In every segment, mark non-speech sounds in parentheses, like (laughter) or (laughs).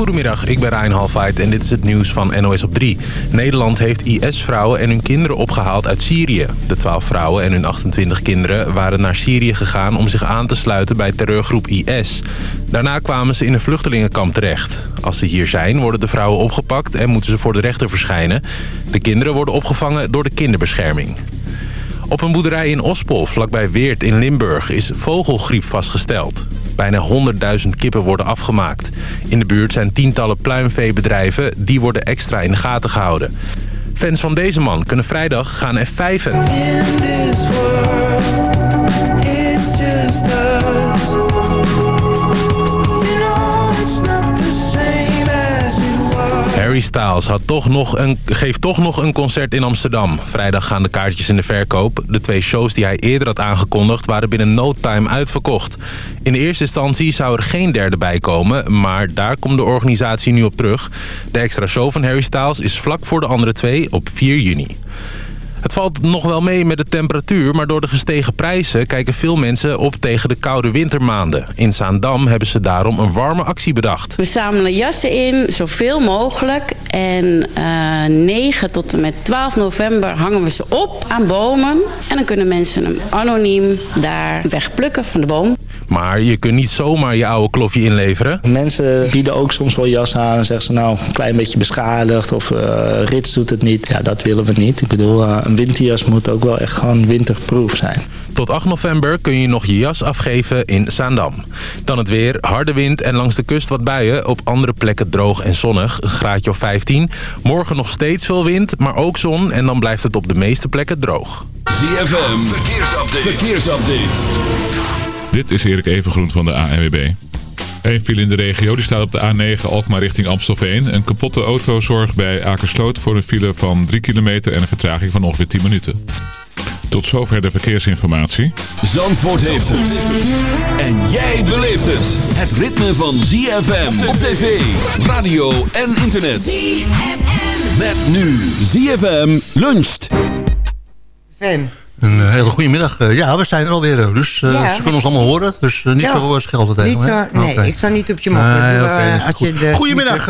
Goedemiddag, ik ben Ryan Halfheid en dit is het nieuws van NOS op 3. Nederland heeft IS-vrouwen en hun kinderen opgehaald uit Syrië. De 12 vrouwen en hun 28 kinderen waren naar Syrië gegaan... om zich aan te sluiten bij terreurgroep IS. Daarna kwamen ze in een vluchtelingenkamp terecht. Als ze hier zijn, worden de vrouwen opgepakt en moeten ze voor de rechter verschijnen. De kinderen worden opgevangen door de kinderbescherming. Op een boerderij in Ospol, vlakbij Weert in Limburg, is vogelgriep vastgesteld. Bijna 100.000 kippen worden afgemaakt. In de buurt zijn tientallen pluimveebedrijven, die worden extra in de gaten gehouden. Fans van deze man kunnen vrijdag gaan F5'en. Harry Styles had toch nog een, geeft toch nog een concert in Amsterdam. Vrijdag gaan de kaartjes in de verkoop. De twee shows die hij eerder had aangekondigd waren binnen no time uitverkocht. In eerste instantie zou er geen derde bij komen, maar daar komt de organisatie nu op terug. De extra show van Harry Styles is vlak voor de andere twee op 4 juni. Het valt nog wel mee met de temperatuur, maar door de gestegen prijzen kijken veel mensen op tegen de koude wintermaanden. In Zaandam hebben ze daarom een warme actie bedacht. We zamelen jassen in, zoveel mogelijk. En uh, eh, 9 tot en met 12 november hangen we ze op aan bomen. En dan kunnen mensen hem anoniem daar wegplukken van de boom. Maar je kunt niet zomaar je oude klofje inleveren. Mensen bieden ook soms wel jas aan en zeggen ze nou een klein beetje beschadigd of uh, rits doet het niet. Ja, dat willen we niet. Ik bedoel, uh, een winterjas moet ook wel echt gewoon winterproof zijn. Tot 8 november kun je nog je jas afgeven in Zaandam. Dan het weer, harde wind en langs de kust wat buien. Op andere plekken droog en zonnig, een graadje of 15. Morgen nog steeds veel wind, maar ook zon en dan blijft het op de meeste plekken droog. ZFM, verkeersupdate. verkeersupdate. Dit is Erik Evengroen van de ANWB. Een file in de regio die staat op de A9 Alkmaar richting Amstelveen. Een kapotte auto zorgt bij Akersloot voor een file van 3 kilometer en een vertraging van ongeveer 10 minuten. Tot zover de verkeersinformatie. Zandvoort heeft het. En jij beleeft het. Het ritme van ZFM op tv, radio en internet. ZFM. Met nu ZFM luncht. Een eh, hele goede middag. Eh, ja, we zijn er alweer, dus ja. ze kunnen ons allemaal horen. Dus niet ja. zo schelden tegen Nee, ik sta niet op je mond. Nee, okay, Goedemiddag,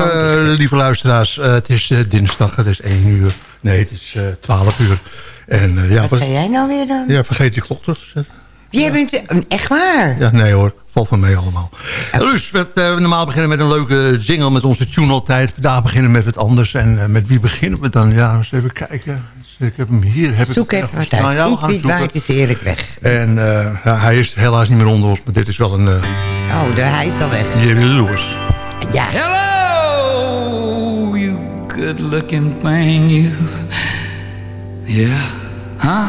lieve luisteraars. het is dinsdag, het is 1 uur. Nee, het is 12 uur. En, ja, wat ga jij nou weer dan? Ja, vergeet je klok terug te zetten. Jij bent echt waar? Ja, nee hoor. Valt van mee allemaal. Dus we normaal beginnen met een leuke jingle met onze tune altijd. Vandaag beginnen we met wat anders. En met wie beginnen we dan? Ja, eens even kijken. Ik heb hem hier. Heb Zoek even wat uit. Iets niet waard is eerlijk weg. En uh, hij is helaas niet meer onder ons, maar dit is wel een... Uh, oh, de, hij is al weg. Jerry Lewis. Ja. Hello, you good looking thing, you. Yeah? Huh?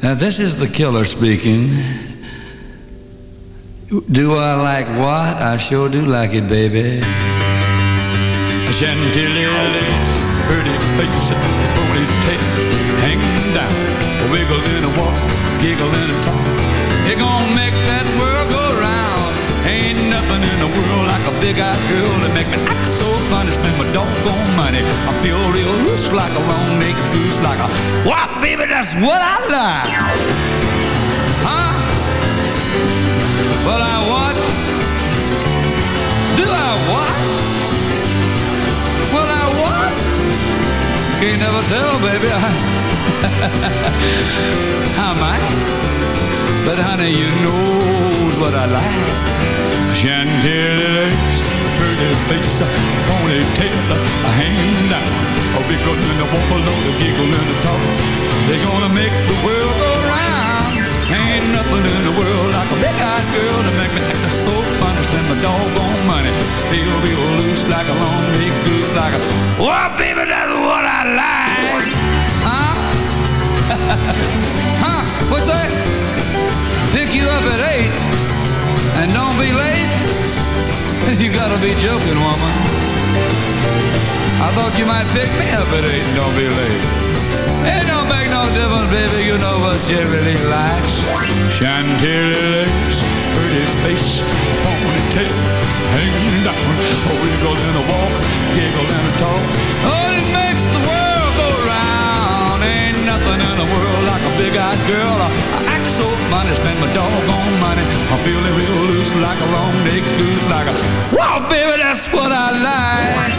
Now this is the killer speaking. Do I like what? I sure do like it, baby. Chantilly pretty face wiggle in a walk, giggle in a talk. It gonna make that world go round. Ain't nothing in the world like a big-eyed girl that make me act so funny. Spend my doggone money. I feel real loose like a long-necked goose, like a what, baby? That's what I like. Huh? Well, I what? Do I what? What I want? Can't never tell, baby. How (laughs) (laughs) I? But honey, you knows what I like. Chantilly lace, pretty face, ponytail, a hanging oh, down. A big gun in the buffalo, the giggle and the talk. They're gonna make the world go round. Ain't nothing in the world like a big-eyed girl to make me act so funny. Spend my doggone money, feel real loose like a long big goose, like a. Oh, baby, that's what I like. (laughs) Huh? What's that? Pick you up at eight and don't be late. (laughs) You gotta be joking, woman. I thought you might pick me up at eight and don't be late. It don't make no difference, baby. You know what you really likes. Chantilly lace, pretty face, ponytail, hanging down, a wiggle and a walk, giggle and a talk. Oh, nothing in the world like a big-eyed girl. I act so funny, spend my doggone money. I'm feeling real loose like a long neck goose, like a wow, baby, that's what I like.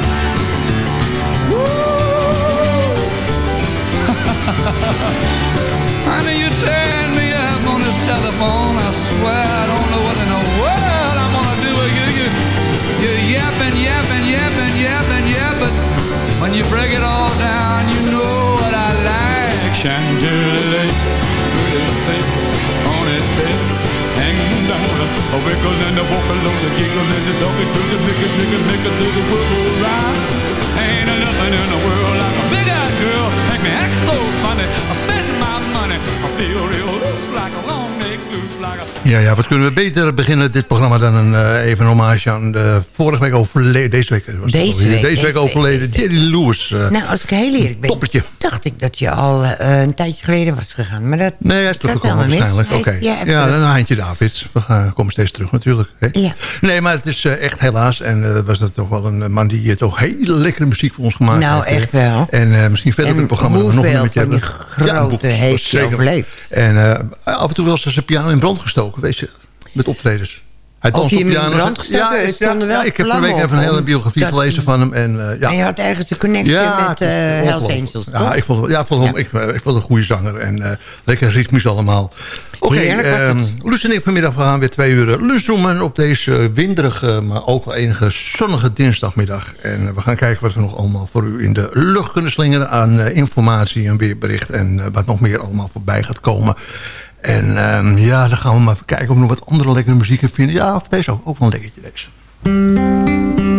(laughs) Honey, you turn me up on this telephone. I swear I don't know what in the world I'm gonna do with you. You, you're yapping, yapping, yapping, yapping, yapping. When you break it all down, you know what I like. Chantilly, on it, hanging down. A wiggle and a vocal on the giggle and the doggy to the make it, make it, to the wiggle ride. Ain't nothing in the world like a big eyed girl. Make me so Ja, ja, wat kunnen we beter beginnen dit programma dan een, uh, even een hommage aan de vorige week overleden. Deze week, was deze, week, week, deze week overleden Jerry Lewis. Uh, nou, als ik heel eerlijk ben, toppertje. dacht ik dat je al uh, een tijdje geleden was gegaan. Maar dat, nee, hij is teruggekomen waarschijnlijk. Oké. Okay. Ja, ja een handje Davids. We gaan, komen steeds terug natuurlijk. Hè? Ja. Nee, maar het is echt helaas. En was dat toch wel een man die toch hele lekkere muziek voor ons gemaakt nou, heeft. Nou, echt wel. En misschien verder in het programma nog een beetje hebben. die grote ja, heeft overleefd. En af en toe was zijn piano in brand gestoken, weet je met optredens. Hij danst op piano. Ja, ja, ja, ja, ik heb vorige week even een hele biografie gelezen van hem. En, uh, ja. en je had ergens een connectie met uh, Hells Angels, Ja, ik vond, ja, vond hem, ik, ik vond een goede zanger. En uh, lekker ritmisch allemaal. Oké, okay, um, Luus en ik vanmiddag gaan weer twee uur lunchroemen op deze winderige, maar ook wel enige zonnige dinsdagmiddag. En we gaan kijken wat we nog allemaal voor u in de lucht kunnen slingeren aan informatie en weerbericht. En wat nog meer allemaal voorbij gaat komen. En um, ja, dan gaan we maar even kijken of we nog wat andere lekkere muziek vinden. Ja, of deze ook. Ook wel een lekkertje deze.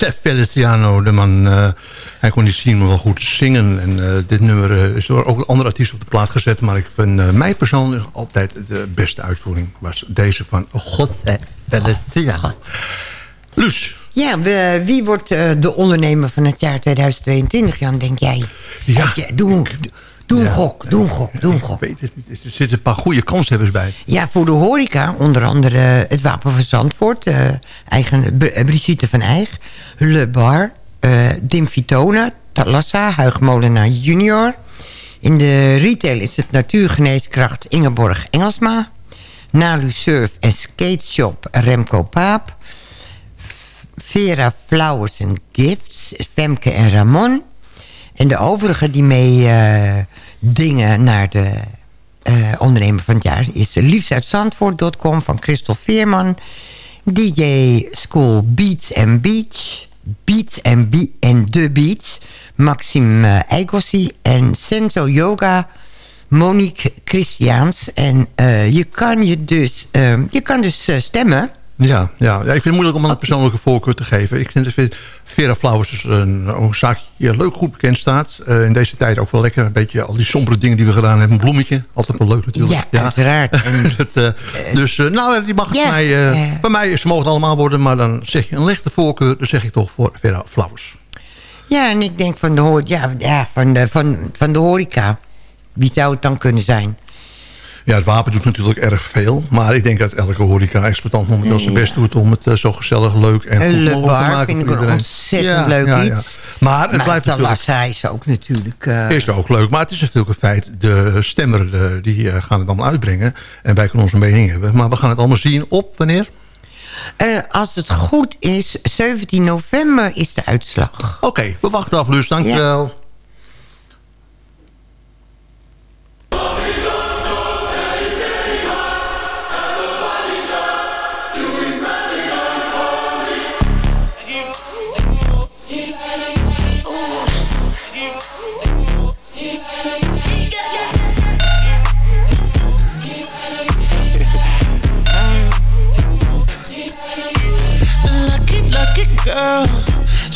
Josef Feliciano, de man... Uh, hij kon niet zien, maar wel goed zingen. En uh, dit nummer uh, is door ook een andere artiest op de plaat gezet. Maar ik vind mij persoonlijk altijd de beste uitvoering. Was deze van Josef Feliciano. Luus. Ja, we, wie wordt de ondernemer van het jaar 2022, Jan, denk jij? Ja, doe, Doe een gok, doe een gok, doe een gok. (laughs) Ik weet het niet. Er zitten een paar goede kanshebbers bij. Ja, voor de horeca, onder andere het Wapen van Zandvoort. Uh, eigen, Brigitte van Eijg, Le Bar, uh, Dim Vitona, Talassa, Huig Molenaar junior. In de retail is het natuurgeneeskracht Ingeborg Engelsma. Nalu Surf en Skate Shop Remco Paap. Vera Flowers and Gifts, Femke en Ramon. En de overigen die mee uh, dingen naar de uh, ondernemer van het jaar... is liefstuitzandvoort.com van Christel Veerman. DJ School Beats and Beach. Beats and, Be and The Beach. Maxime Eikossi. En Senso Yoga... Monique Christiaans. En je kan je dus, je kan dus stemmen ja, ja. ja, ik vind het moeilijk om een persoonlijke voorkeur te geven. Ik vind Vera Flowers is een, een zaak die leuk goed bekend staat. Uh, in deze tijd ook wel lekker. Een beetje al die sombere dingen die we gedaan hebben. Een bloemetje, altijd wel leuk natuurlijk. Ja, ja. uiteraard. het, (laughs) uh, dus uh, nou, die mag ja, mij, bij mij, ze mogen het allemaal worden. Maar dan zeg je een lichte voorkeur. Dan zeg ik toch voor Vera Flowers. Ja, en ik denk van de, ja, ja, van de, van, van de horeca. Wie zou het dan kunnen zijn? Ja, het wapen doet natuurlijk erg veel. Maar ik denk dat elke horeca-exploitant momenteel zijn best doet... om het uh, zo gezellig, leuk en goed mogelijk te maken. vind ik een ontzettend ja, leuk ja, iets. Ja. Maar het maar blijft natuurlijk... is ook natuurlijk... Uh... Is ook leuk, maar het is natuurlijk een feit. De stemmer de, die gaan het allemaal uitbrengen. En wij kunnen onze mening hebben. Maar we gaan het allemaal zien op wanneer? Uh, als het goed is, 17 november is de uitslag. Oké, okay, we wachten af, Lus. Dankjewel. girl.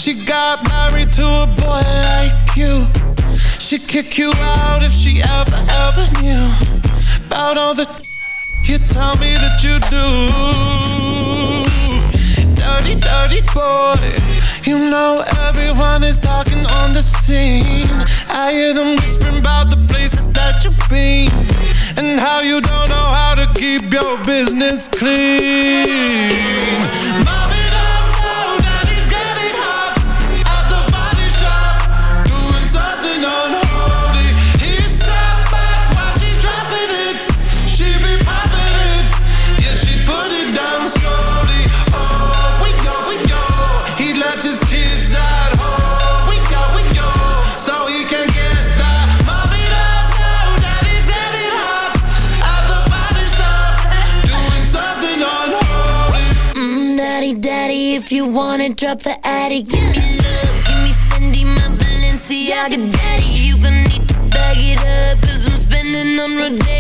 She got married to a boy like you. She'd kick you out if she ever, ever knew about all the (laughs) you tell me that you do. Dirty, dirty boy. You know everyone is talking on the scene. I hear them whispering about the places that you've been and how you don't know how to keep your business clean. Mommy, wanna drop the attic. Give me love, give me Fendi, my Balenciaga daddy. You gon' need to bag it up Cause I'm spending on Rodeo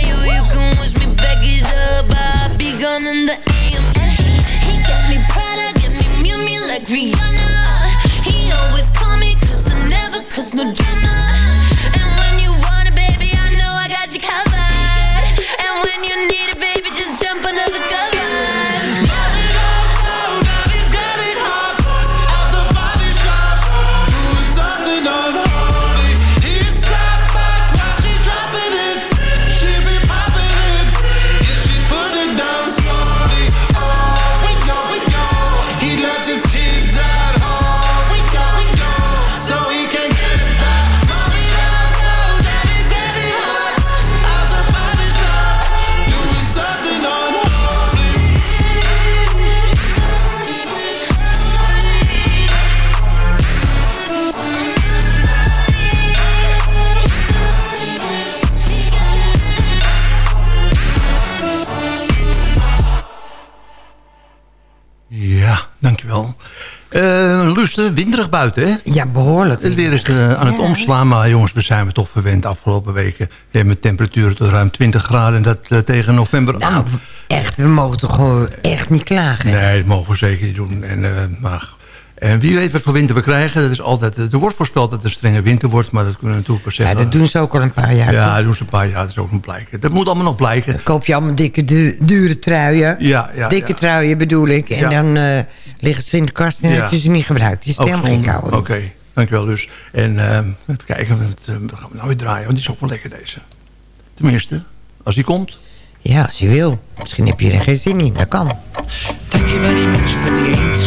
winderig buiten, hè? Ja, behoorlijk. Het weer is uh, aan het omslaan, maar jongens, we zijn we toch verwend afgelopen weken. Met temperaturen tot ruim 20 graden en dat uh, tegen november nou, Echt, we mogen toch gewoon echt niet klagen? Nee, dat mogen we zeker niet doen. En, maar, en wie weet wat voor winter we krijgen. Dat is altijd, er wordt voorspeld dat het een strenge winter wordt, maar dat kunnen we natuurlijk pas zeggen. Ja, dat doen ze ook al een paar jaar. Ja, dat doen ze een paar jaar. Dat is ook nog blijken. Dat moet allemaal nog blijken. Dan koop je allemaal dikke, dure truien. Ja, ja. Dikke ja. truien bedoel ik. En dan uh, liggen ze in de kast en heb je ze niet gebruikt. Die is helemaal geen kou. Oké. Okay. Dankjewel dus. En uh, even kijken, wat, wat gaan we nou weer draaien? Want die is ook wel lekker deze. Tenminste, als die komt. Ja, als je wil. Misschien heb je er geen zin in. Dat kan. Thank you very much for the A3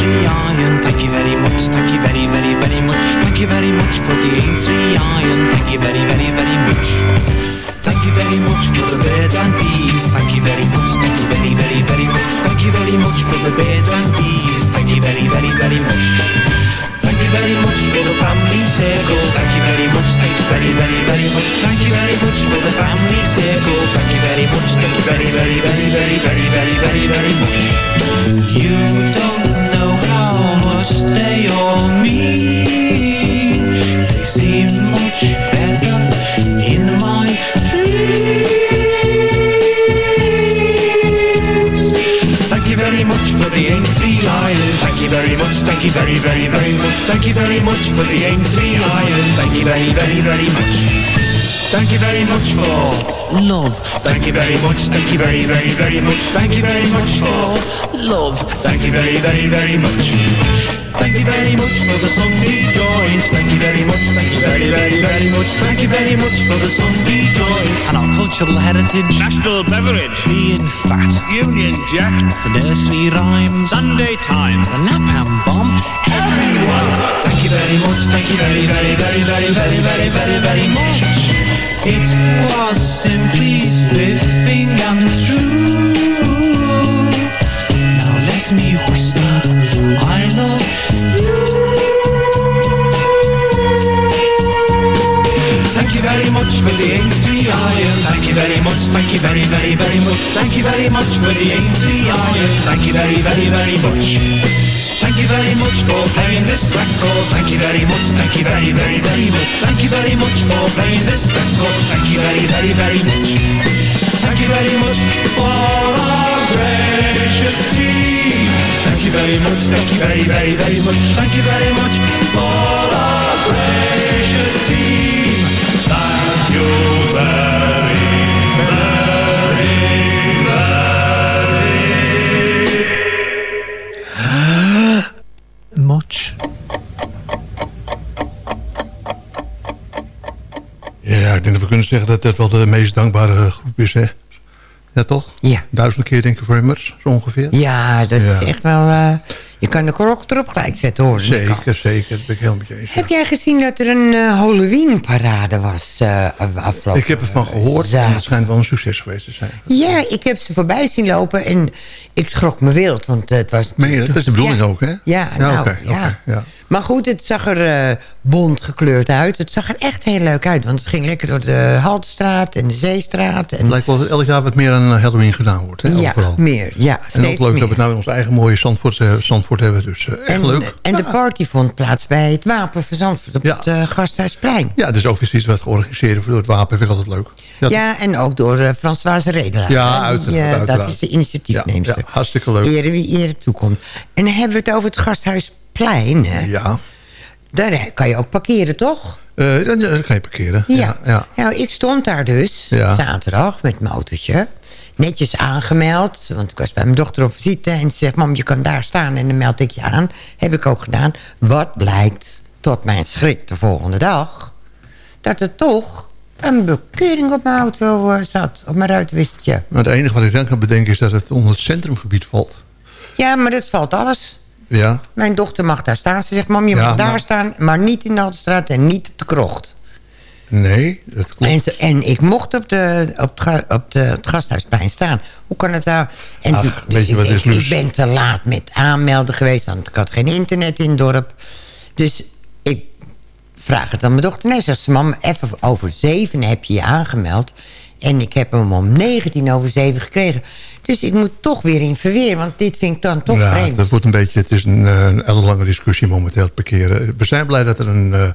iron. Thank you very much. Thank you very, very, very much. Thank you very much for the A3 iron. Thank you very, very, very much. Thank you very much for the birds and bees. Thank you very much. Thank you very, very, very much. Thank you very much for the birds and bees. Thank you very, very, very much. You very much for the family circle. Thank you very much. Thank you very, very, very much. Thank you very much for the family circle. Thank you very much. Thank you very, very, very, very, very, very, very, very much. You don't know how much very much for the Aintree Iron. Thank you very, very, very much. Thank you very much for love. Thank you very much. Thank you very, very, very much. Thank you very much for love. Thank you very, very, very much. Thank you very much for the Sunday joints. Thank you very much. Thank you very, very, very much. Thank you very much for the Sunday joints and our cultural heritage. National beverage. Being fat. Union Jack. The nursery rhymes. Sunday Times. The napalm bomb. Everyone. Thank you very much. Thank you very, very, very, very, very, very, very, very much. It was simply spiffing and true. For the A3 iron. Thank you very much. Thank you very, very, very much. Thank you very much for the A3 iron. Thank you very, very, very much. Thank you very much for playing this record. Thank you very much. Thank you very, very, very much. Thank you very much for playing this record. Thank you very, very, very much. Thank you very much for our gracious team. Thank you very much. Thank you very, very, very much. Thank you very much for our gracious team. Zeggen dat dat wel de meest dankbare groep is, hè? Ja, toch? Ja. Duizend keer denk ik voor immers, zo ongeveer. Ja, dat is echt wel... Uh, je kan de klok erop gelijk zetten, hoor. Zeker, zeker. Dat ben ik eens. Heb jij gezien dat er een uh, Halloween-parade was uh, afgelopen? Ik heb ervan gehoord en het schijnt wel een succes geweest te zijn. Ja, ik heb ze voorbij zien lopen en ik schrok me wild, want het was... Je dat? Is de bedoeling ja. ook, hè? Ja, ja nou, okay, ja. Okay, ja. Maar goed, het zag er uh, bont gekleurd uit. Het zag er echt heel leuk uit. Want het ging lekker door de Haltestraat en de Zeestraat. En... Het lijkt wel dat elk jaar wat meer aan Halloween gedaan wordt. Hè, ja, overal. meer. Ja, en ook leuk meer. dat we het nou in ons eigen mooie Zandvoort, uh, Zandvoort hebben. Dus uh, echt en, leuk. En de party vond plaats bij het Wapen van Zandvoort op het Gasthuisplein. Ja, is ook iets wat georganiseerd door het Wapen. Vind ik altijd leuk. Ja, en ook door Françoise Redelaar. Ja, uiteraard, die, uiteraard. Dat is de initiatiefneemster. Hartstikke leuk. Ere wie ere toekomt. En dan hebben we het over het Gasthuisplein. Hè? Ja. Daar kan je ook parkeren, toch? Uh, dan, dan, kan je parkeren. Ja. ja, ja. Nou, ik stond daar dus ja. zaterdag met mijn autootje. Netjes aangemeld, want ik was bij mijn dochter op visite. En ze zegt, mam, je kan daar staan en dan meld ik je aan. Heb ik ook gedaan. Wat blijkt, tot mijn schrik de volgende dag... dat er toch een bekeuring op mijn auto uh, zat. Op mijn ruitenwisseltje. Maar het enige wat ik dan kan bedenken is dat het onder het centrumgebied valt. Ja, maar dat valt alles. Ja. Mijn dochter mag daar staan. Ze zegt, mam, je Ja, mag daar maar- staan, maar niet in de Haltestraat en niet op de krocht. Nee, dat klopt. En, ze- en ik mocht op, de, op, het, op de, het gasthuisplein staan. Hoe kan het nou? En Ach, weet je ik, wat denk, is, ik ben te laat met aanmelden geweest, want ik had geen internet in het dorp. Dus ik vraag het aan mijn dochter. Nee, zegt ze, mam, even over zeven heb je je aangemeld. En ik heb hem om 19 over zeven gekregen. Dus ik moet toch weer in verweer, want dit vind ik dan toch ja, vreemd. dat wordt een beetje, het is een, eh, een ellenlange discussie momenteel parkeren. We zijn blij dat er een, eh,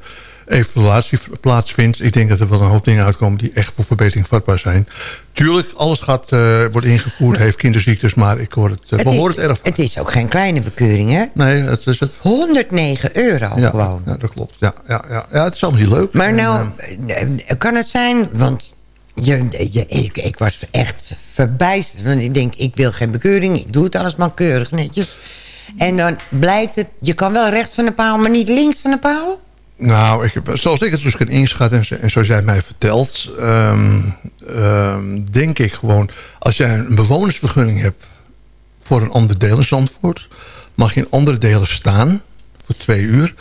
evaluatie plaatsvindt. Ik denk dat er wel een hoop dingen uitkomen die echt voor verbetering vatbaar zijn. Tuurlijk, alles gaat, uh, wordt ingevoerd, heeft kinderziektes, maar ik hoor het, uh, het, is, het erg Het is ook geen kleine bekeuring, hè? Nee, het is het. 109 euro ja, gewoon. Ja, dat klopt. Ja, ja, ja. ja, het is allemaal niet leuk. Maar en, nou, uh, kan het zijn, want je, je, ik, ik was echt verbijsterd. Want ik denk, ik wil geen bekeuring, ik doe het alles maar keurig netjes. En dan blijkt het, je kan wel rechts van de paal, maar niet links van de paal? Nou, ik, zoals ik het dus kan inschatten en, en zoals jij mij vertelt... Um, um, denk ik gewoon... als jij een bewonersvergunning hebt voor een ander deel in Zandvoort... mag je in andere delen staan voor twee uur...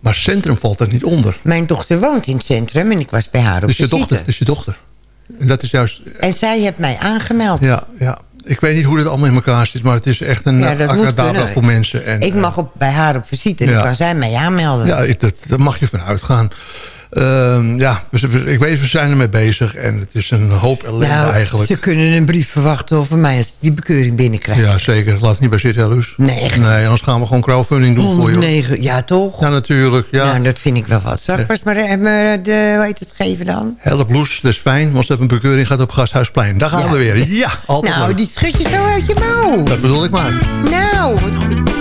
maar centrum valt er niet onder. Mijn dochter woont in het centrum en ik was bij haar op dus je dochter, dus je dochter. En dat is juist... En zij heeft mij aangemeld. Ja, ja. Ik weet niet hoe dit allemaal in elkaar zit, maar het is echt een ja, voor mensen. En, ik mag op, bij haar op visite en ja. kan zij mij aanmelden. Ja, ik, dat, daar mag je van uitgaan. Uh, ja, ik weet, we zijn ermee bezig en het is een hoop ellende nou, eigenlijk. Ze kunnen een brief verwachten over mij als ze die bekeuring binnenkrijgen. Ja, zeker. Laat het niet bij zitten, Luus. Nee, echt Nee, anders gaan we gewoon crowdfunding doen 109, voor je. Ja, toch? Ja, natuurlijk. Ja. ja, dat vind ik wel wat. Zal ik vast maar de, de, hoe heet het geven dan? Help Loes, dat is fijn, want ze hebben een bekeuring gehad op Gasthuisplein. Daar gaan ja. we weer. (laughs) Ja, altijd Nou, leuk. die schud je zo uit je mouw. Dat bedoel ik maar. Nou, wat goed.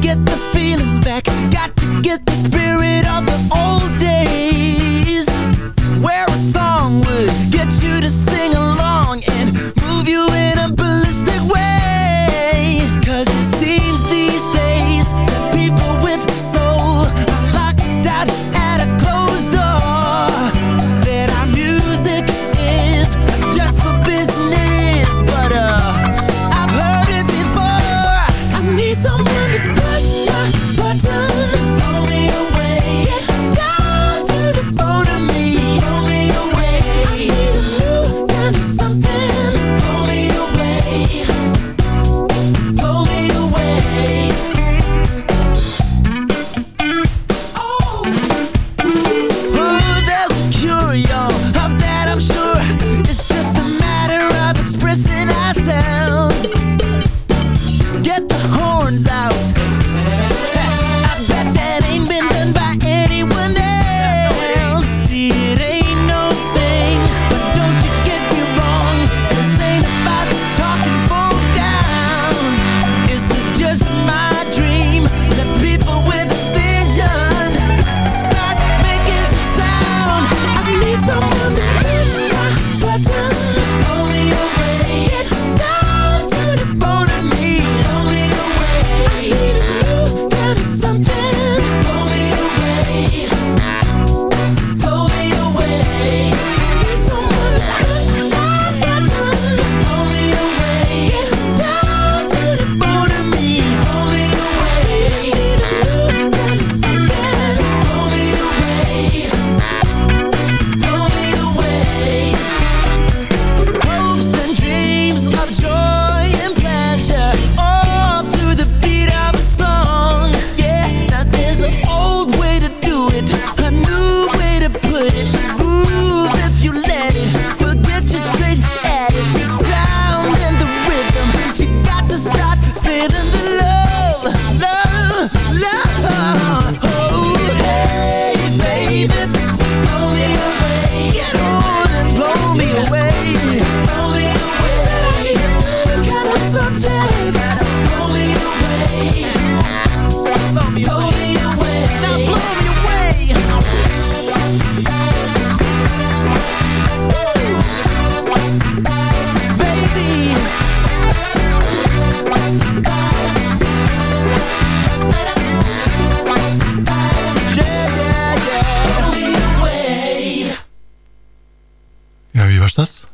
Get the feeling back. Got to get the spirit of the old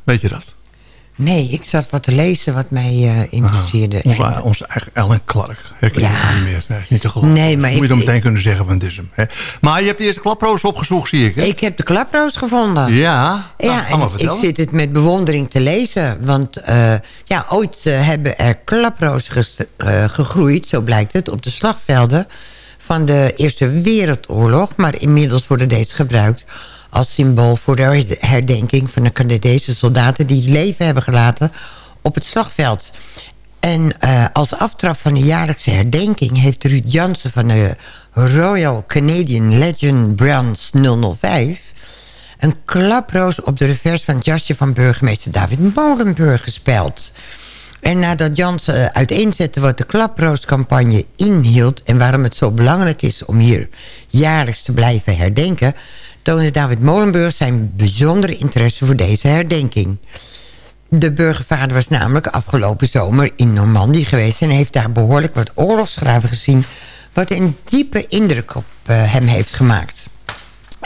Weet je dat? Nee, ik zat wat te lezen wat mij uh, interesseerde. Onze, onze eigen Ellen Clark. Herken je Ja. niet meer? Nee, is niet te geloven. Nee, maar Moet je dan meteen ik- kunnen zeggen, van het is hem. Hè? Maar je hebt de eerste klaproos opgezocht, zie ik. Hè? Ik heb de klaproos gevonden. Ja, Ja, nou, en ik zit het met bewondering te lezen. Want eh, ja, ooit eh, hebben er klaproos eh, gegroeid, zo blijkt het, op de slagvelden van de Eerste Wereldoorlog. Maar inmiddels worden deze gebruikt als symbool voor de herdenking van de Canadese soldaten die het leven hebben gelaten op het slagveld. En uh, als aftrap van de jaarlijkse herdenking... heeft Ruud Jansen van de Royal Canadian Legend Brands 005... een klaproos op de revers van het jasje van burgemeester David Molenburg gespeeld... En nadat Jansen uiteenzette wat de klaprooscampagne inhield... en waarom het zo belangrijk is om hier jaarlijks te blijven herdenken... toonde David Molenburg zijn bijzondere interesse voor deze herdenking. De burgervader was namelijk afgelopen zomer in Normandie geweest... en heeft daar behoorlijk wat oorlogsgraven gezien... wat een diepe indruk op uh, hem heeft gemaakt.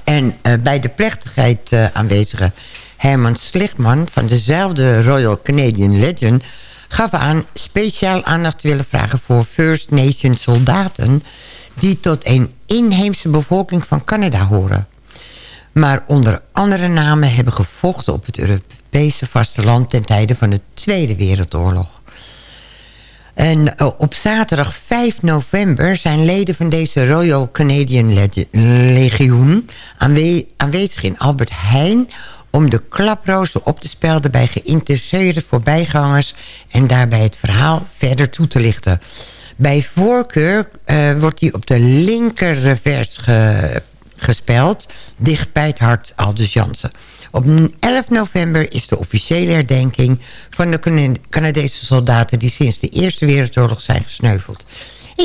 En uh, bij de plechtigheid uh, aanwezige Herman Slichtman... van dezelfde Royal Canadian Legion gaf aan speciaal aandacht te willen vragen voor First Nation soldaten... die tot een inheemse bevolking van Canada horen. Maar onder andere namen hebben gevochten op het Europese vasteland... ten tijde van de Tweede Wereldoorlog. En uh, op zaterdag 5 november zijn leden van deze Royal Canadian Legioen... Aanwe aanwezig in Albert Heijn om de klaprozen op te spelden bij geïnteresseerde voorbijgangers... en daarbij het verhaal verder toe te lichten. Bij voorkeur uh, wordt die op de linker revers ge gespeld... dicht bij het hart Aldus Jansen. Op 11 november is de officiële herdenking... van de Canadese soldaten die sinds de Eerste Wereldoorlog zijn gesneuveld.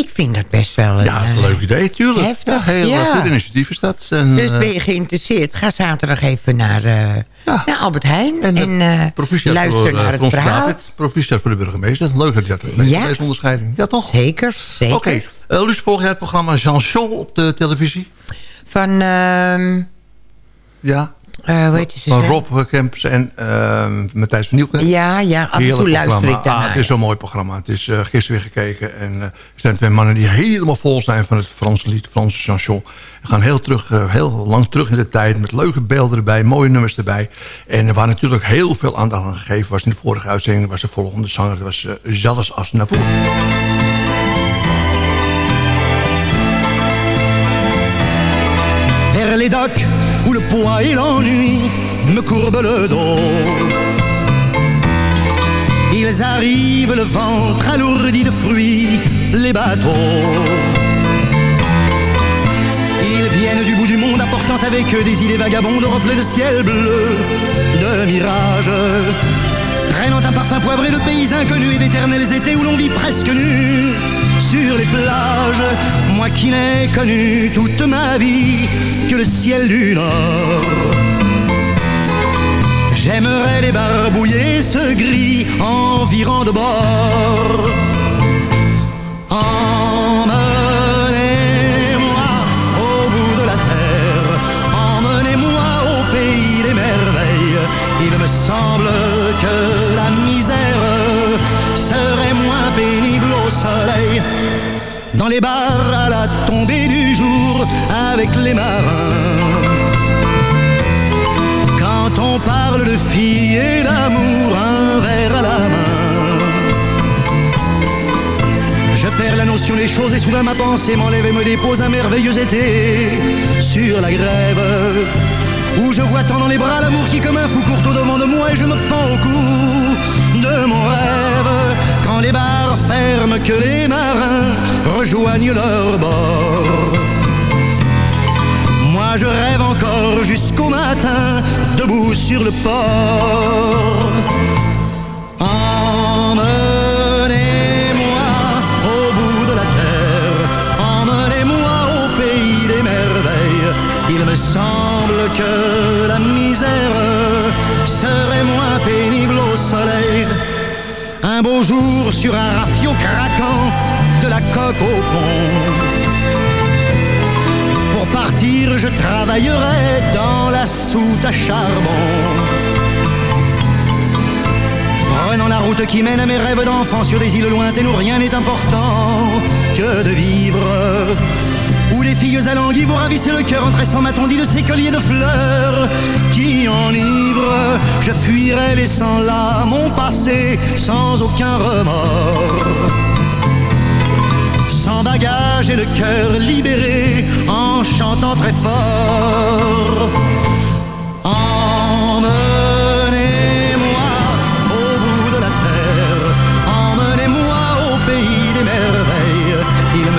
Ik vind dat best wel een... Ja, een leuk idee, tuurlijk. Heftig, ja, heel ja. goed initiatief is dat. En, dus ben je uh, geïnteresseerd? Ga zaterdag even naar, uh, ja. naar Albert Heijn en, en uh, luister voor, naar het verhaal. Proficiat voor de burgemeester. Leuk dat je dat Ja. deze onderscheiding. Ja, toch? Zeker, zeker. Oké. Okay. Luus, volg jij het programma Jean Show op de televisie? Van, uh, ja. Uh, hoe heet je van Rob Kemps en uh, Matthijs van Nieuwkerk. Ja, ja, af en toe luister ik daarnaar. Ah, het is zo'n mooi programma. Het is uh, gisteren weer gekeken. En uh, er zijn twee mannen die helemaal vol zijn van het Franse lied, Franse chanson. We gaan heel, terug, heel lang terug in de tijd met leuke beelden erbij, mooie nummers erbij. En er waar natuurlijk heel veel aandacht aan gegeven was in de vorige uitzending. was de volgende zanger, dat was uh, Asnavour. Où le poids et l'ennui me courbent le dos. Ils arrivent le ventre alourdi de fruits, les bateaux. Ils viennent du bout du monde apportant avec eux des idées vagabondes de reflets de ciel bleu, de mirages. Traînant un parfum poivré de pays inconnus et d'éternels étés où l'on vit presque nu sur les plages. Moi qui n'ai connu toute ma vie que le ciel du Nord. J'aimerais les barbouiller ce gris environ de bord. Emmenez-moi au bout de la terre, emmenez-moi au pays des merveilles. Il me semble que la misère Dans les bars à la tombée du jour avec les marins. Quand on parle de filles et d'amour, un verre à la main. Je perds la notion des choses et soudain ma pensée m'enlève et me dépose un merveilleux été sur la grève. Où je vois tant dans les bras l'amour qui comme un fou court au devant de moi et je me pends au cou de mon rêve. Quand les bars ferment, que les marins rejoignent leur bord. Moi je rêve encore jusqu'au matin, debout sur le port. Emmenez-moi au bout de la terre, emmenez-moi au pays des merveilles. Il me semble que la misère serait moins pénible. Un beau jour sur un rafio craquant de la coque au pont. Pour partir, je travaillerai dans la soute à charbon. Prenant la route qui mène à mes rêves d'enfant sur des îles lointaines où rien n'est important que de vivre. Où les filles alanguies vous ravissent le cœur en tressant ma de ces colliers de fleurs qui enivrent. Je fuirai laissant là mon passé sans aucun remords. Sans bagage et le cœur libéré en chantant très fort.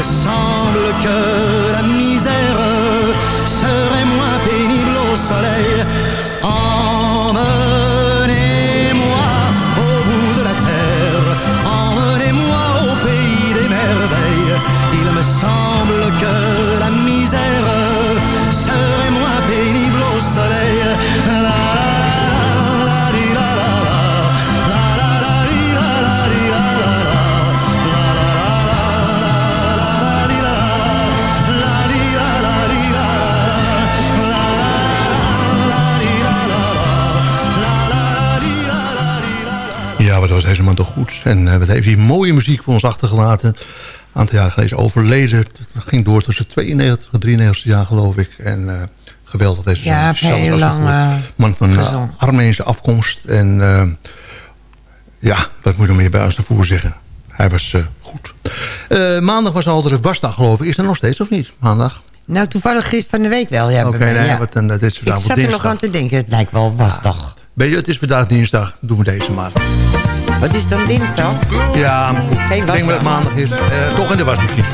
semble que la misère serait moins pénible au soleil. Was deze man toch goed. En uh, wat heeft hij mooie muziek voor ons achtergelaten. Een aantal jaar geleden overleden. Het ging door tussen 92 en 93 jaar geloof ik. En uh, geweldig deze Ja, heel lang Man van uh, Armeense afkomst. En ja, wat moet je er meer bij als ervoor zeggen. Hij was goed. maandag was altijd wasdag geloof ik. Is dat nog steeds of niet? Maandag? Nou, toevallig gisteren van de week wel. Ja, Oké, okay, nee, ja. wat een, het is Ik zat er nog aan te denken, het lijkt wel wasdag. Weet je, het is vandaag dinsdag. Doen we deze maar. Wat is dan dinsdag? Ja, maar goed. Ik denk dat maandag is. Uh, toch in de wasmachine.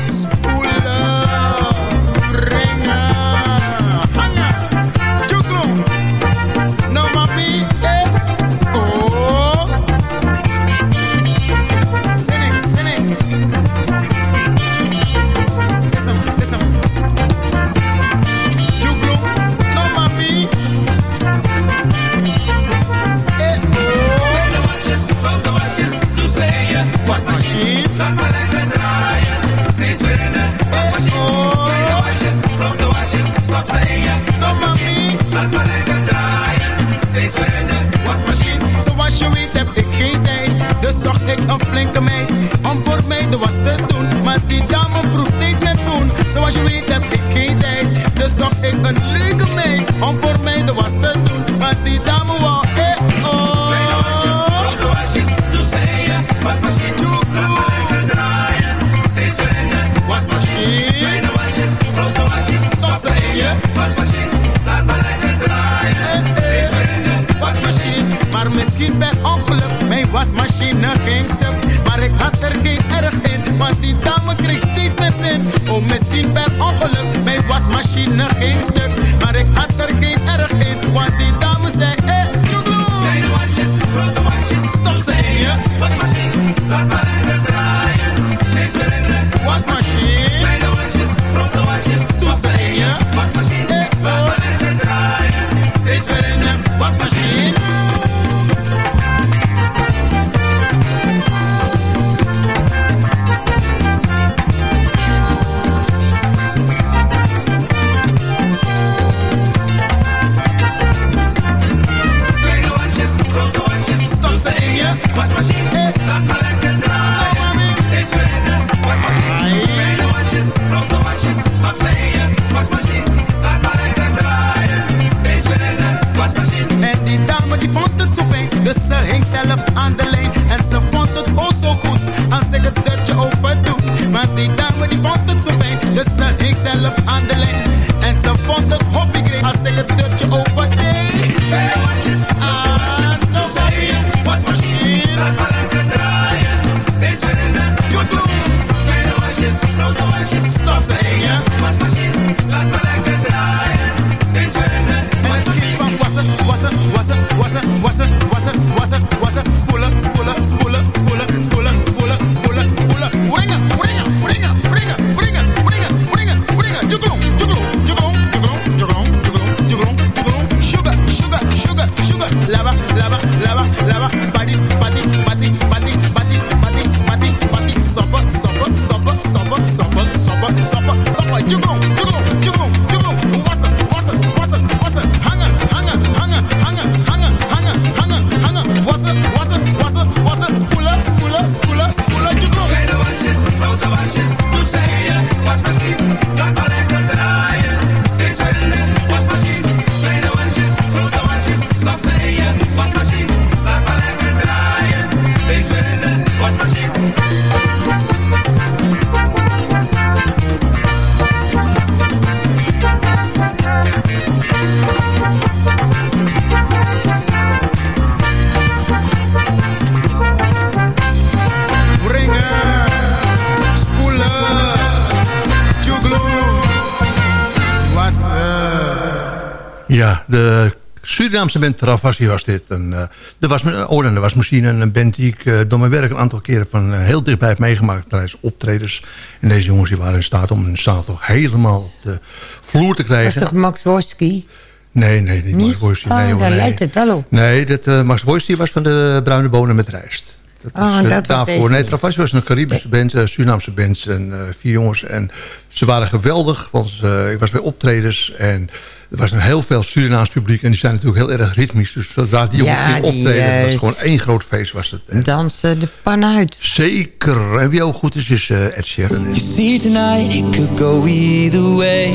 De Surinaamse band Travassi was dit. En, uh, de was, oh, en de wasmachine, een band die ik uh, door mijn werk een aantal keren van uh, heel dichtbij heb meegemaakt tijdens optredens. En deze jongens die waren in staat om hun zaal toch helemaal de vloer te krijgen. Dat is toch Max Worski? Nee, nee, niet, Max Worski. Oh, nee, hoor, daar nee. lijkt het wel op. Nee, dat, Max Worski was van de bruine bonen met rijst. Dat Oh, is, en eh, dat was daarvoor. deze nee. Travasje was een Caribische band, eh, Surinaamse band. En eh, vier jongens. En ze waren geweldig. Want ik was bij optredens. En er was een heel veel Surinaams publiek. En die zijn natuurlijk heel erg ritmisch. Dus zodra die jongens Ja, gingen die, optreden, eh, was gewoon één groot feest. Was het. En Dansen de pan uit. zeker. En wie ook goed is, is eh, Ed Sheeran. You see tonight it could go either way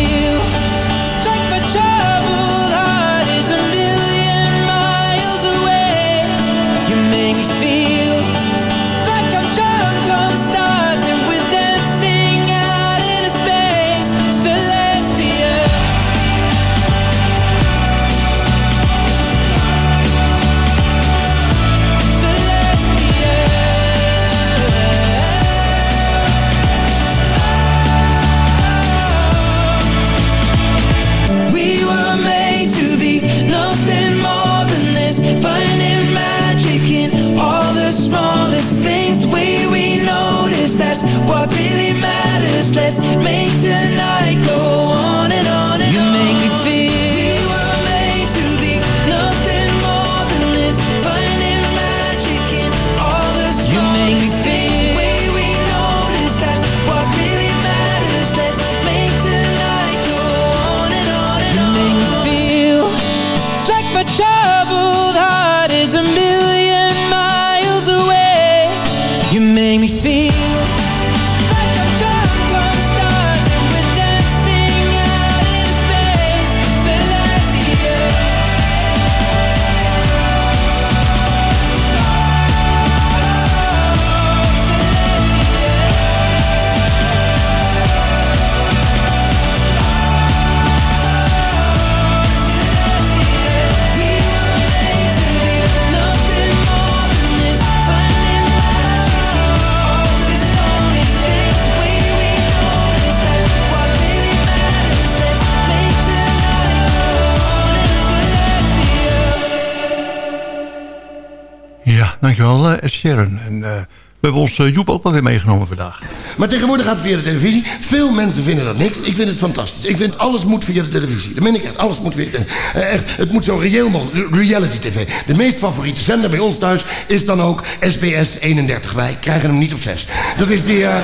En eh, we hebben ons Joep ook wel weer meegenomen vandaag. Maar tegenwoordig gaat het via de televisie. Veel mensen vinden dat niks. Ik vind het fantastisch. Ik vind alles moet via de televisie. Dat meen ik. Alles moet via eh, Echt, het moet zo reëel mogelijk. Reality tv. De meest favoriete zender bij ons thuis is dan ook SBS 31. Wij krijgen hem niet op 6. Dat is die... eh,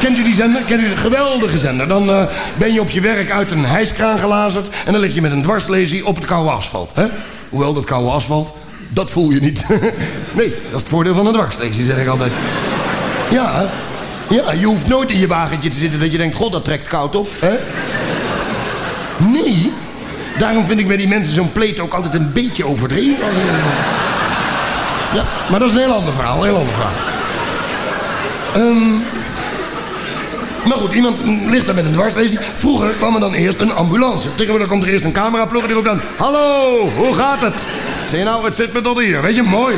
Kent u die zender? Kent u een geweldige zender? Dan ben je op je werk uit een hijskraan gelazerd... en dan lig je met een dwarslesie op het koude asfalt. Hè? Hoewel dat koude asfalt, dat voel je niet. (laughs) nee, dat is het voordeel van een dwarslesie, zeg ik altijd. Ja, ja, je hoeft nooit in je wagentje te zitten dat je denkt... God, dat trekt koud op, hè? Nee, daarom vind ik bij die mensen zo'n pleet ook altijd een beetje overdreven. Ja, maar dat is een heel ander verhaal, een heel ander verhaal. Ehm... Maar goed, iemand ligt daar met een dwarslezing. Vroeger kwam er dan eerst een ambulance. Tegenwoordig komt er eerst een cameraploeg die roept dan... Hallo, hoe gaat het? Zeg je nou, het zit me tot hier. Weet je, mooi.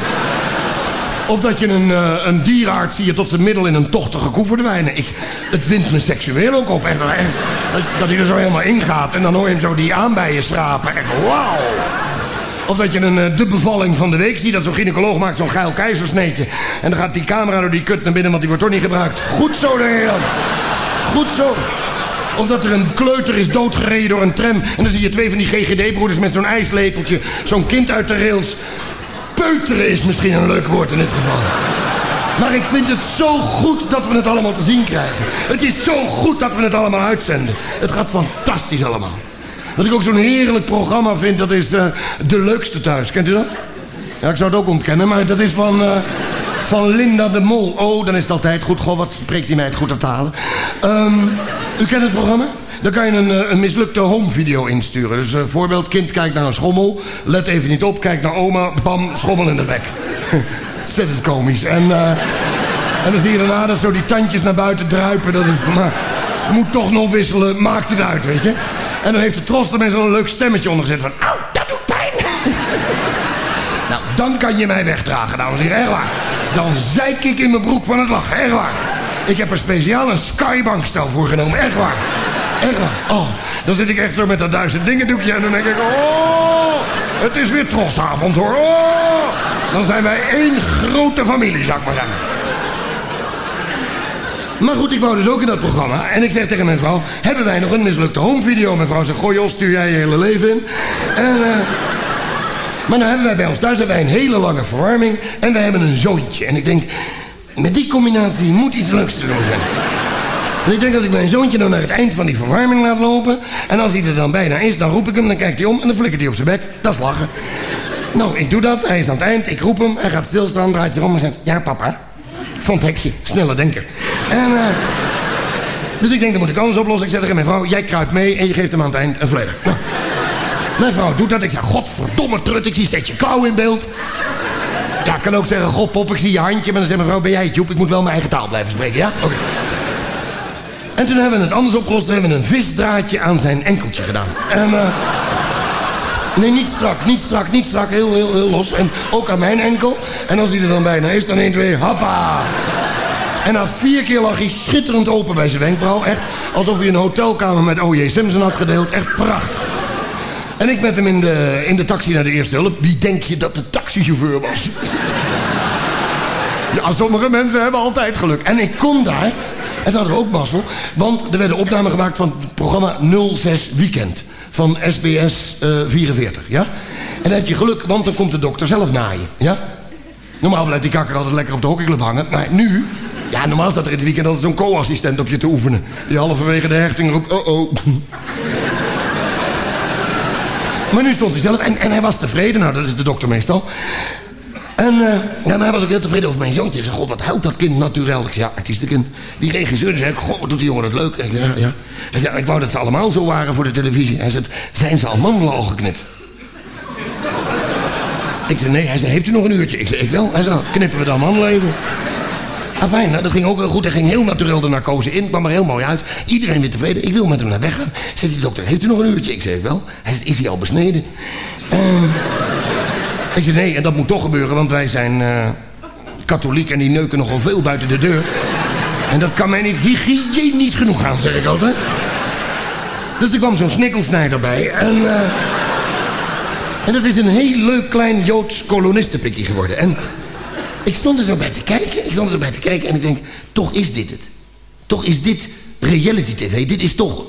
Of dat je een, eh, een dierenarts zie je tot zijn middel in een tochtige koe verdwijnen. Ik, het wint me seksueel ook op. Echt, dat, dat hij er zo helemaal ingaat. En dan hoor je hem zo die aanbijen schrapen. Echt, wauw. Of dat je een eh, de bevalling van de week ziet. Dat zo'n gynaecoloog maakt zo'n geil keizersneetje. En dan gaat die camera door die kut naar binnen, want die wordt toch niet gebruikt. Goed zo, je dan. Goed zo. Of dat er een kleuter is doodgereden door een tram. En dan zie je twee van die GGD-broeders met zo'n ijslepeltje. Zo'n kind uit de rails. Peuteren is misschien een leuk woord in dit geval. Maar ik vind het zo goed dat we het allemaal te zien krijgen. Het is zo goed dat we het allemaal uitzenden. Het gaat fantastisch allemaal. Wat ik ook zo'n heerlijk programma vind, dat is eh, De Leukste Thuis. Kent u dat? Ja, ik zou het ook ontkennen, maar dat is van, eh, van Linda de Mol. Oh, dan is het altijd goed. Goh, wat spreekt die meid goed aan talen. Ehm, u kent het programma? Dan kan je een, eh, een mislukte homevideo insturen. Dus uh, voorbeeld, kind kijkt naar een schommel. Let even niet op, kijkt naar oma. Bam, schommel in de bek. (laughs) Zet het komisch. En, eh, en dan zie je daarna dat zo die tandjes naar buiten druipen. Dat is, maar moet toch nog wisselen, maakt het uit, weet je. En dan heeft de tros er zo'n leuk stemmetje onder gezet van... Auw, dat doet pijn. (laughs) nou, dan kan je mij wegdragen, dames en heren. Echt waar. Dan zeik ik in mijn broek van het lachen. Echt waar. Ik heb er speciaal een skybankstel voor genomen. Echt waar. Echt waar. Oh, dan zit ik echt zo met dat duizend dingen doekje en dan denk ik... Oh, het is weer trosavond hoor. Oh, dan zijn wij één grote familie, zou maar zeggen. Maar goed, ik wou dus ook in dat programma. En ik zeg tegen mijn vrouw, hebben wij nog een mislukte homevideo? Mijn vrouw zegt, goh joh, stuur jij je hele leven in. En, eh, maar nou hebben wij bij ons thuis hebben wij een hele lange verwarming. En wij hebben een zoontje. En ik denk, met die combinatie moet iets leuks te doen zijn. En ik denk als ik mijn zoontje dan naar het eind van die verwarming laat lopen... en als hij er dan bijna is, dan roep ik hem, dan kijkt hij om... en dan flikkert hij op zijn bek. Dat is lachen. Nou, ik doe dat, hij is aan het eind, ik roep hem... hij gaat stilstaan, draait zich om en zegt... ja, papa. Van het hekje, snelle denker. En, eh, dus ik denk, dan moet ik anders oplossen. Ik zeg tegen mijn vrouw, jij kruipt mee en je geeft hem aan het eind een vledder. Nou, mijn vrouw doet dat. Ik zeg, godverdomme trut, ik zie zet je klauw in beeld. Ja, ik kan ook zeggen, god pop, ik zie je handje. Maar dan zegt mijn vrouw, ben jij het Joep? Ik moet wel mijn eigen taal blijven spreken, ja? Oké. En toen hebben we het anders opgelost. We hebben een visdraadje aan zijn enkeltje gedaan. En, eh, nee, niet strak, niet strak, niet strak. Heel, heel, heel los. En ook aan mijn enkel. En als hij er dan bijna is, dan 1, 2, hoppa. En na vier keer lag hij schitterend open bij zijn wenkbrauw. Echt alsof hij een hotelkamer met O.J. Simpson had gedeeld. Echt prachtig. En ik met hem in de, in de taxi naar de eerste hulp. Wie denk je dat de taxichauffeur was? Ja, sommige mensen hebben altijd geluk. En ik kon daar, en dat hadden we ook mazzel... want er werden opnamen gemaakt van het programma 06 Weekend... van SBS eh 44, ja? En dan heb je geluk, want dan komt de dokter zelf naaien, ja? Normaal blijft die kakker altijd lekker op de hockeyclub hangen... maar nu, ja, normaal staat er in het weekend altijd zo'n co-assistent op je te oefenen... die halverwege de hechting roept, oh-oh... Maar nu stond hij zelf en, en hij was tevreden. Nou, dat is de dokter meestal. En eh, ja, maar hij was ook heel tevreden over mijn zoontje. Hij zei, god, wat huilt dat kind natuurlijk. Ja, artiestenkind. Die regisseur zei, god, wat doet die jongen dat leuk. Ja, ja. Hij zei, ik wou dat ze allemaal zo waren voor de televisie. Hij zei, zijn ze al mannen al geknipt? ik zei, nee. Hij zei, heeft u nog een uurtje? Ik zei, ik wel. Hij zei, nou, knippen we dan man leven. Ah, fijn, dat ging ook heel goed. Hij ging heel natuurlijk de narcose in, kwam er heel mooi uit. Iedereen weer tevreden. Ik wil met hem naar weg gaan. Zegt die dokter, heeft u nog een uurtje? Ik ik wel. Hij zei, is hij al besneden? Ehm, ik zei, nee, en dat moet toch gebeuren, want wij zijn eh, katholiek... en die neuken nogal veel buiten de deur. En dat kan mij niet hygiënisch genoeg gaan, zeg ik altijd. Dus er kwam zo'n snikkelsnijder bij en... eh, en dat is een heel leuk klein Joods kolonistenpikje geworden. En ik stond er zo bij te kijken, ik stond er zo bij te kijken en ik denk, toch is dit het. Toch is dit reality tv, dit is toch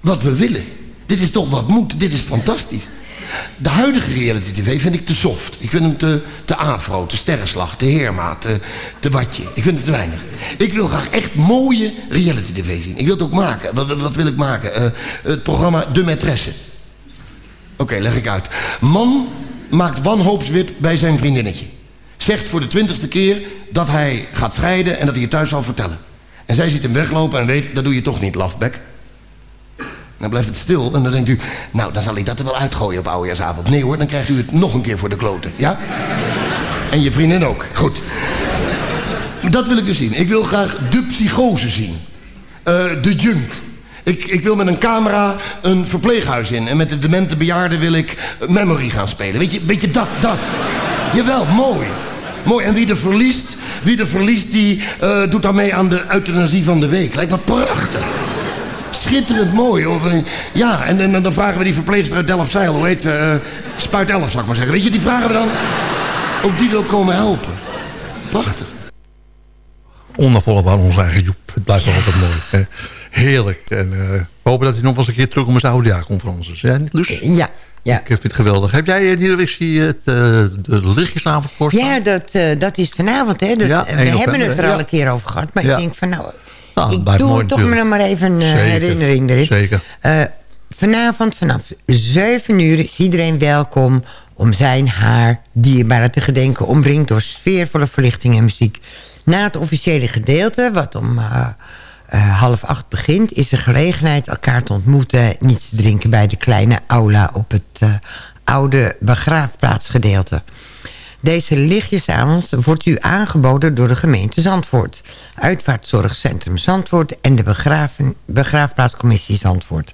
wat we willen. Dit is toch wat moet, dit is fantastisch. De huidige reality tv vind ik te soft. Ik vind hem te, te afro, te sterrenslag, te heermaat, te, watje. Ik vind het te weinig. Ik wil graag echt mooie reality tv zien. Ik wil het ook maken. Wat wil ik maken? Eh, het programma De Maîtresse. Oké, leg ik uit. Man maakt wanhoopswip bij zijn vriendinnetje. Zegt voor de twintigste keer dat hij gaat scheiden en dat hij het thuis zal vertellen. En zij ziet hem weglopen en weet, dat doe je toch niet, lafbek. Dan blijft het stil en dan denkt u... nou, dan zal ik dat er wel uitgooien op oudejaarsavond. Nee hoor, dan krijgt u het nog een keer voor de kloten. Ja? En je vriendin ook. Goed. Dat wil ik dus zien. Ik wil graag de psychose zien. Eh, de junk. Ik, ik wil met een camera een verpleeghuis in. En met de demente bejaarden wil ik memory gaan spelen. Weet je, weet je dat, dat. Jawel, mooi. Mooi. En wie er verliest, wie er verliest, die eh, doet dan mee aan de euthanasie van de week. Lijkt me prachtig. schitterend mooi. Of, ja, en, en dan vragen we die verpleegster uit Delfzijl, hoe heet ze? eh, Spuit 11, zou ik maar zeggen. Weet je, die vragen we dan of die wil komen helpen. Prachtig. Onafvolgbaar onze eigen Joep. Het blijft wel altijd mooi. hè. Heerlijk. En eh, we hopen dat hij nog wel eens een keer terug om zijn Oudjaarconferences. Ja, niet Luus? Ja. Ja. Ik vind het geweldig. Heb jij, eh, Dierenwixie, het uh, de lichtjesavond voorstaan? Ja, dat, eh, dat is vanavond. Hè. Dat, Ja, we 1 hebben het er al een keer over gehad. Maar ik denk van nou, Nou, ik doe het toch maar natuurlijk. nog maar even een herinnering erin. Zeker. Eh, vanavond vanaf 7 uur is iedereen welkom om zijn haar dierbare te gedenken. Omringd door sfeervolle verlichting en muziek. Na het officiële gedeelte, wat om eh, half acht begint... is er gelegenheid elkaar te ontmoeten... en iets te drinken bij de kleine aula op het eh, oude begraafplaatsgedeelte. Deze lichtjesavond wordt u aangeboden door de gemeente Zandvoort. Uitvaartzorgcentrum Zandvoort en de begraven, begraafplaatscommissie Zandvoort.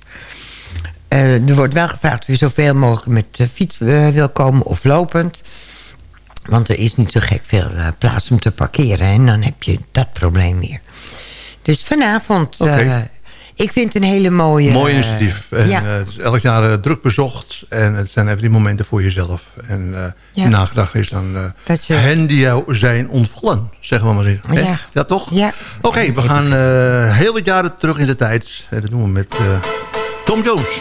Eh, er wordt wel gevraagd of u zoveel mogelijk met fiets wil komen of lopend. Want er is niet zo gek veel plaats om te parkeren. En dan heb je dat probleem weer. Dus vanavond... eh, Oké. ik vind het een hele mooie... Mooi initiatief. En, ja. eh, het is elk jaar eh, druk bezocht. En het zijn even die momenten voor jezelf. En eh Ja. nagedacht is eh Dat je- hen die jou zijn ontvallen. Zeggen we maar eens. Ja. ja, toch? Ja. Oké, we gaan eh, heel wat jaren terug in de tijd. En dat doen we met eh, Tom Jones.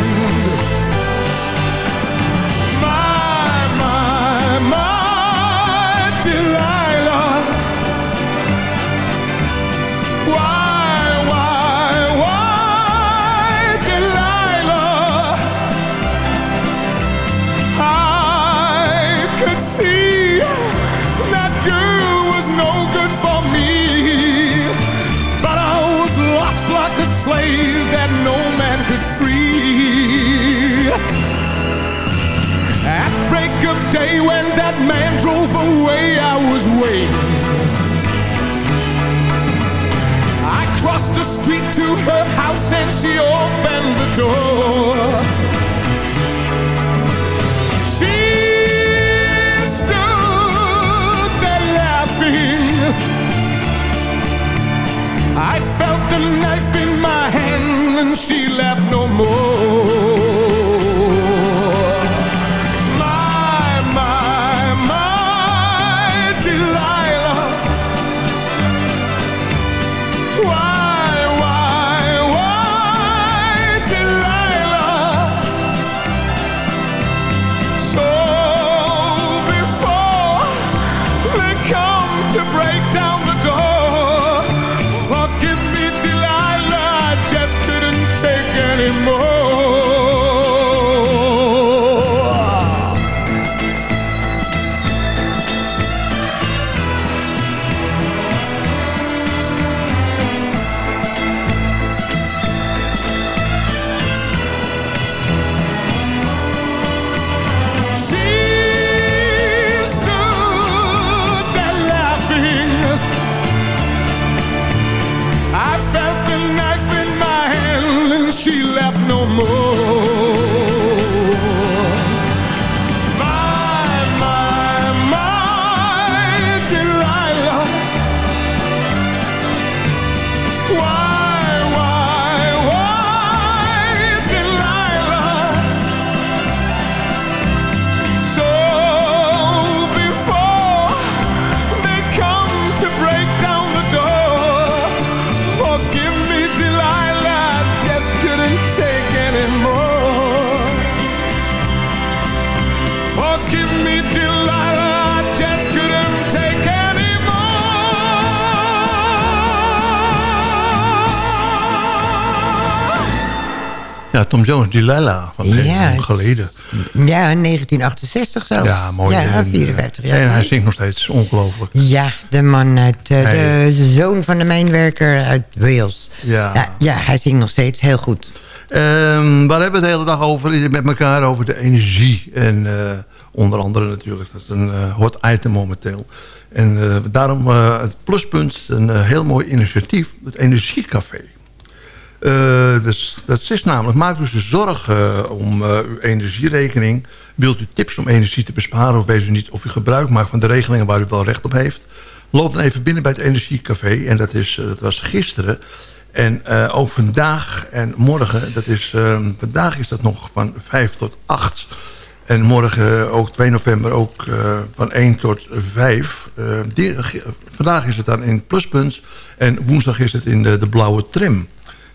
I crossed the street to her house and she opened the door. She stood there laughing. I felt the knife in my hand and she laughed no more. Ja, Tom Jones, Delilah, van heel Ja. lang geleden. Ja, 1968 zo. Ja, mooi. Ja, En, 54 eh, jaar. En hij zingt nog steeds, ongelooflijk. Ja, de man uit eh, de zoon van de mijnwerker uit Wales. Ja. ja, ja, hij zingt nog steeds heel goed. Ehm, waar hebben we het de hele dag over? Met elkaar over de energie. En eh, onder andere natuurlijk, dat is een eh, hot item momenteel. En eh, daarom eh, het pluspunt, een eh, heel mooi initiatief, het Energiecafé. Dus, dat is namelijk, maak dus de zorg eh, om eh, uw energierekening. Wilt u tips om energie te besparen of weet u niet of u gebruik maakt van de regelingen waar u wel recht op heeft? Loop dan even binnen bij het Energiecafé. En dat, is, eh, dat was gisteren. En ook vandaag en morgen, dat is, eh, vandaag is dat nog van 5 tot 8. En morgen, ook 2 november, ook van 1 tot 5. Eh, die- vandaag is het dan in Pluspunt. En woensdag is het in de, de Blauwe Tram.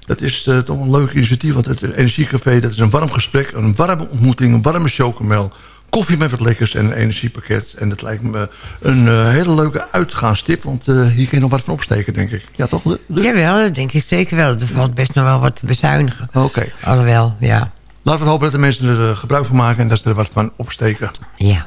Dat is eh, toch een leuk initiatief. Want het Energiecafé, dat is een warm gesprek, een warme ontmoeting, een warme chocomel. Koffie met wat lekkers en een energiepakket. En dat lijkt me een eh, hele leuke uitgaanstip. Want eh, hier kun je nog wat van opsteken, denk ik. Ja, toch? Lu? Jawel, dat denk ik zeker wel. Er valt best nog wel wat te bezuinigen. Oké. Alhoewel, ja. Laten we hopen dat de mensen er gebruik van maken... en dat ze er wat van opsteken. Ja.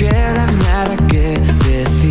queda nada que decir.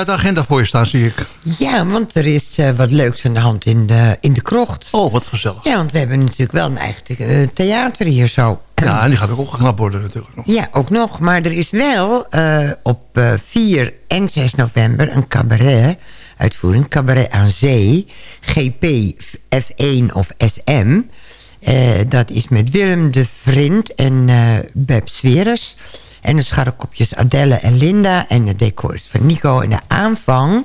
Had de agenda voor je staan, zie ik. Ja, want er is eh, wat leuks aan de hand in de, in de krocht. Oh, wat gezellig. Ja, want we hebben natuurlijk wel een eigen eh, theater hier zo. Ja, en die gaat ook opgeknapt worden natuurlijk nog. Ja, ook nog. Maar er is wel eh, op eh, 4 en 6 november een cabaret uitvoering. Cabaret aan Zee. GP F1 of SM. Dat is met Willem de Vriend en Beb Sweres. En de scharrekopjes Adelle en Linda. En het decor is van Nico. En de aanvang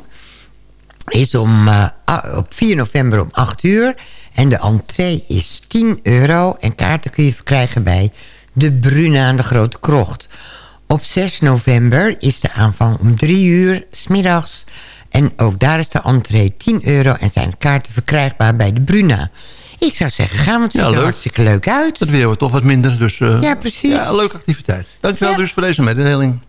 is om, eh, op 4 november om 8 uur. En de entree is 10 euro. En kaarten kun je verkrijgen bij de Bruna aan de Grote Krocht. Op 6 november is de aanvang om 3 uur, smiddags. En ook daar is de entree 10 euro en zijn kaarten verkrijgbaar bij de Bruna. Ik zou zeggen, gaan we het ziet er leuk. hartstikke leuk uit. Het weer wordt toch wat minder. Dus, eh, Ja, precies. Ja, leuke activiteit. Dankjewel dus voor deze mededeling.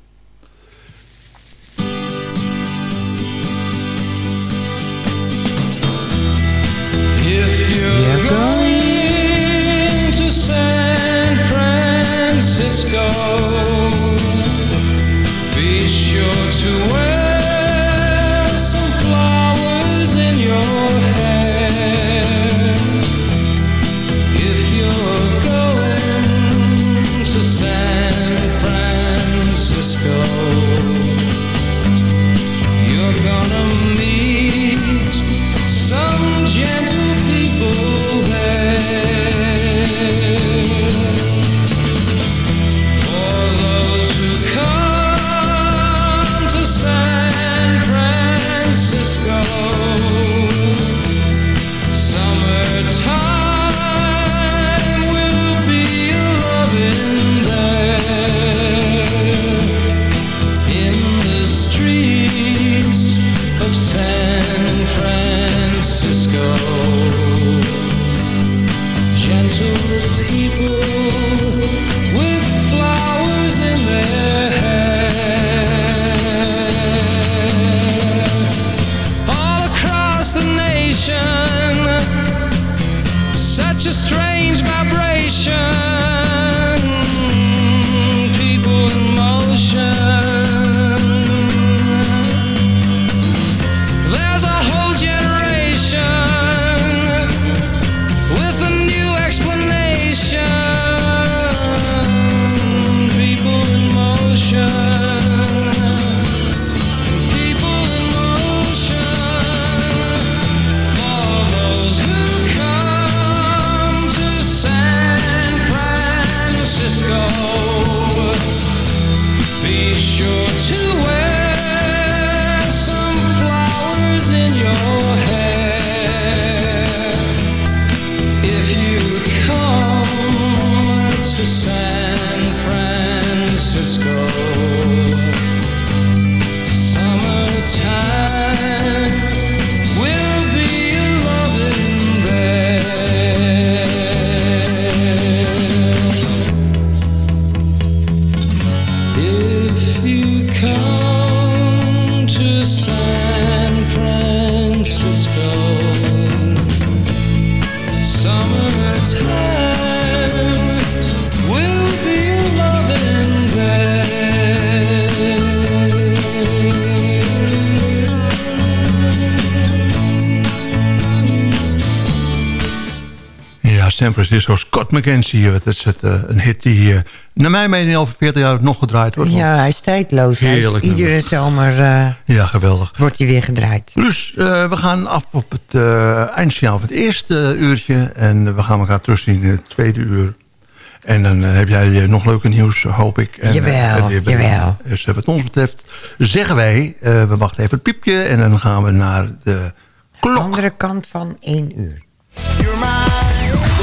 San Francisco, Scott McKenzie. Dat is het, eh, een hit die eh, naar mijn mening over 40 jaar nog gedraaid wordt. Ja, hij is tijdloos. Hij is Heerlijk iedere nummer. zomer eh, Ja, geweldig. wordt hij weer gedraaid. Dus eh, we gaan af op het eh eindsignaal van het eerste uurtje. En we gaan elkaar terugzien in het tweede uur. En dan heb jij nog leuke nieuws, hoop ik. En, Jawel, bij- jawel. Dus wat ons betreft zeggen wij, eh, we wachten even het piepje. En dan gaan we naar de klok. Andere kant van één uur.